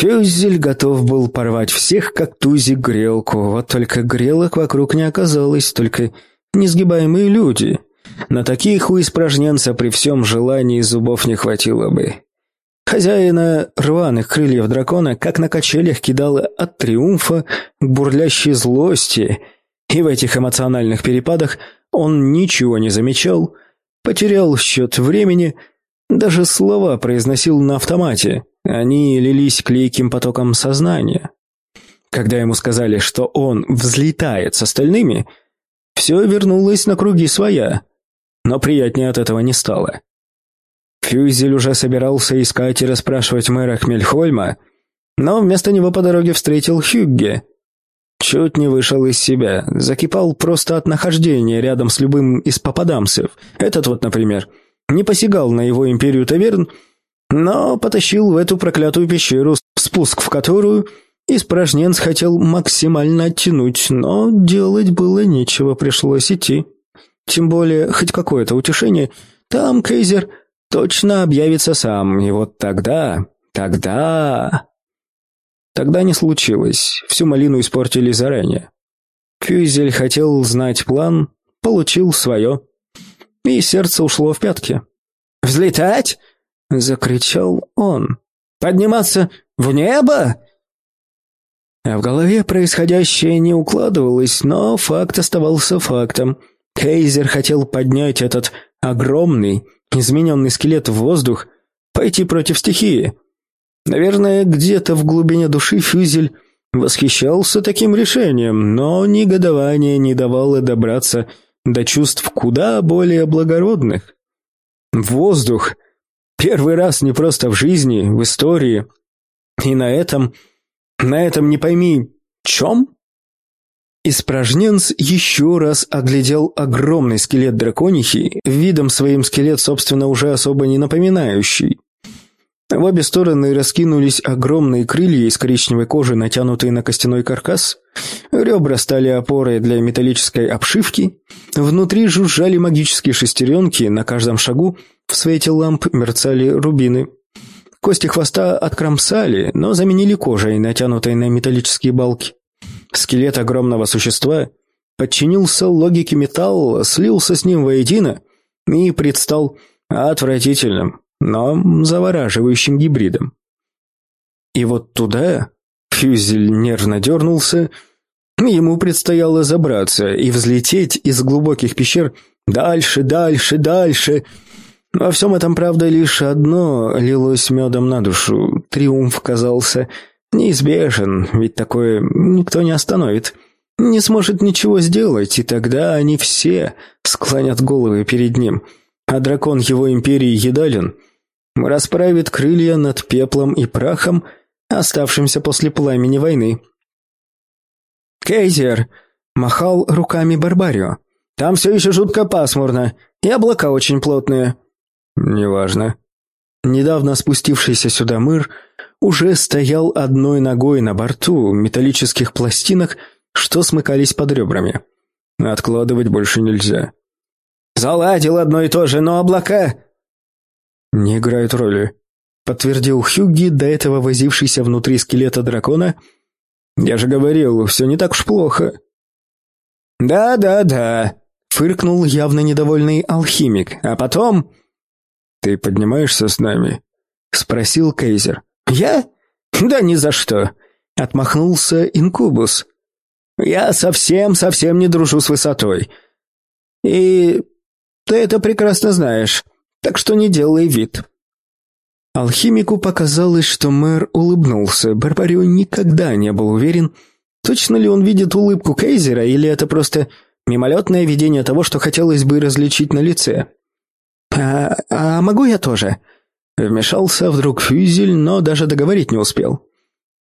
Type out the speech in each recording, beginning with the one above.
Фюзель готов был порвать всех, как тузик грелку, вот только грелок вокруг не оказалось, только несгибаемые люди. На таких у испражненца при всем желании зубов не хватило бы. Хозяина рваных крыльев дракона как на качелях кидало от триумфа к бурлящей злости, и в этих эмоциональных перепадах он ничего не замечал, потерял счет времени, даже слова произносил на автомате, они лились клейким потоком сознания. Когда ему сказали, что он взлетает с остальными, все вернулось на круги своя, но приятнее от этого не стало. Фюзель уже собирался искать и расспрашивать мэра Хмельхольма, но вместо него по дороге встретил Хюгге. Чуть не вышел из себя, закипал просто от нахождения рядом с любым из попадамцев. Этот вот, например, не посягал на его империю таверн, но потащил в эту проклятую пещеру, спуск в которую испражненц хотел максимально оттянуть, но делать было нечего, пришлось идти. Тем более, хоть какое-то утешение, там Кейзер точно объявится сам, и вот тогда, тогда... Тогда не случилось, всю малину испортили заранее. Фюзель хотел знать план, получил свое, и сердце ушло в пятки. «Взлетать?» — закричал он. «Подниматься в небо?» А в голове происходящее не укладывалось, но факт оставался фактом. Кейзер хотел поднять этот огромный, измененный скелет в воздух, пойти против стихии. Наверное, где-то в глубине души Фюзель восхищался таким решением, но негодование не давало добраться до чувств куда более благородных. Воздух. Первый раз не просто в жизни, в истории. И на этом... На этом не пойми... Чем? Испражненц еще раз оглядел огромный скелет драконихи, видом своим скелет, собственно, уже особо не напоминающий. В обе стороны раскинулись огромные крылья из коричневой кожи, натянутые на костяной каркас. Ребра стали опорой для металлической обшивки. Внутри жужжали магические шестеренки, на каждом шагу в свете ламп мерцали рубины. Кости хвоста откромсали, но заменили кожей, натянутой на металлические балки. Скелет огромного существа подчинился логике металла, слился с ним воедино и предстал отвратительным, но завораживающим гибридом. И вот туда Фюзель нервно дернулся, ему предстояло забраться и взлететь из глубоких пещер дальше, дальше, дальше. Во всем этом, правда, лишь одно лилось медом на душу. Триумф казался неизбежен, ведь такое никто не остановит. Не сможет ничего сделать, и тогда они все склонят головы перед ним. А дракон его империи Едалин расправит крылья над пеплом и прахом, оставшимся после пламени войны. «Кейзер!» — махал руками Барбарио. «Там все еще жутко пасмурно, и облака очень плотные». «Неважно». Недавно спустившийся сюда мыр уже стоял одной ногой на борту металлических пластинок, что смыкались под ребрами. Откладывать больше нельзя. «Заладил одно и то же, но облака...» «Не играют роли», — подтвердил Хюгги, до этого возившийся внутри скелета дракона. «Я же говорил, все не так уж плохо». «Да-да-да», — фыркнул явно недовольный алхимик, а потом... «Ты поднимаешься с нами?» — спросил Кейзер. «Я? Да ни за что!» — отмахнулся Инкубус. «Я совсем-совсем не дружу с высотой. И ты это прекрасно знаешь, так что не делай вид». Алхимику показалось, что мэр улыбнулся. Барбарио никогда не был уверен, точно ли он видит улыбку Кейзера, или это просто мимолетное видение того, что хотелось бы различить на лице. «А, а могу я тоже?» Вмешался вдруг Фюзель, но даже договорить не успел.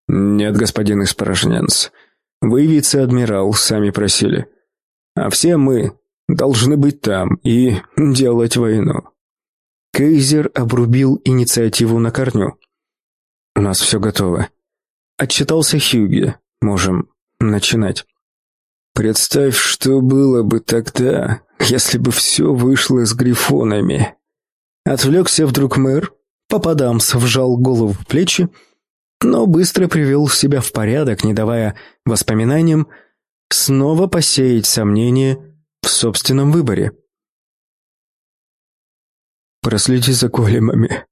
«Нет, господин Испорожненц, вы вице-адмирал, сами просили. А все мы должны быть там и делать войну». Кейзер обрубил инициативу на корню. «У нас все готово». Отчитался Хьюги. «Можем начинать». «Представь, что было бы тогда, если бы все вышло с грифонами». Отвлекся вдруг мэр, Попадамс вжал голову в плечи но быстро привел себя в порядок, не давая воспоминаниям снова посеять сомнения в собственном выборе. «Проследи за големами»,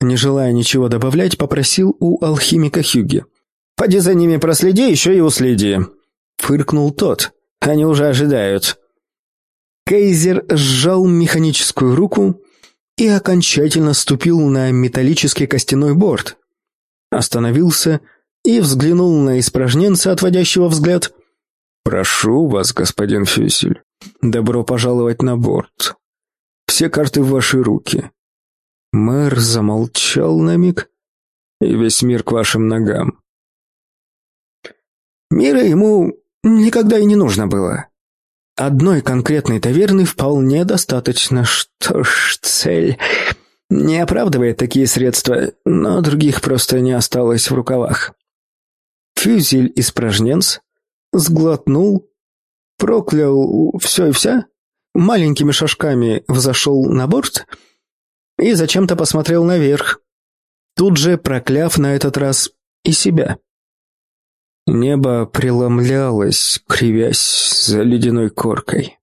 не желая ничего добавлять, попросил у алхимика Хюги. «Поди за ними проследи, еще и уследи», — фыркнул тот. «Они уже ожидают». Кейзер сжал механическую руку и окончательно ступил на металлический костяной борт. Остановился и взглянул на испражненца, отводящего взгляд. «Прошу вас, господин Фюсель, добро пожаловать на борт. Все карты в ваши руки. Мэр замолчал на миг, и весь мир к вашим ногам. Мира ему никогда и не нужно было. Одной конкретной таверны вполне достаточно. Что ж, цель не оправдывает такие средства, но других просто не осталось в рукавах. Фюзель испражненц сглотнул, проклял все и вся, маленькими шажками взошел на борт — и зачем-то посмотрел наверх, тут же прокляв на этот раз и себя. Небо преломлялось, кривясь за ледяной коркой.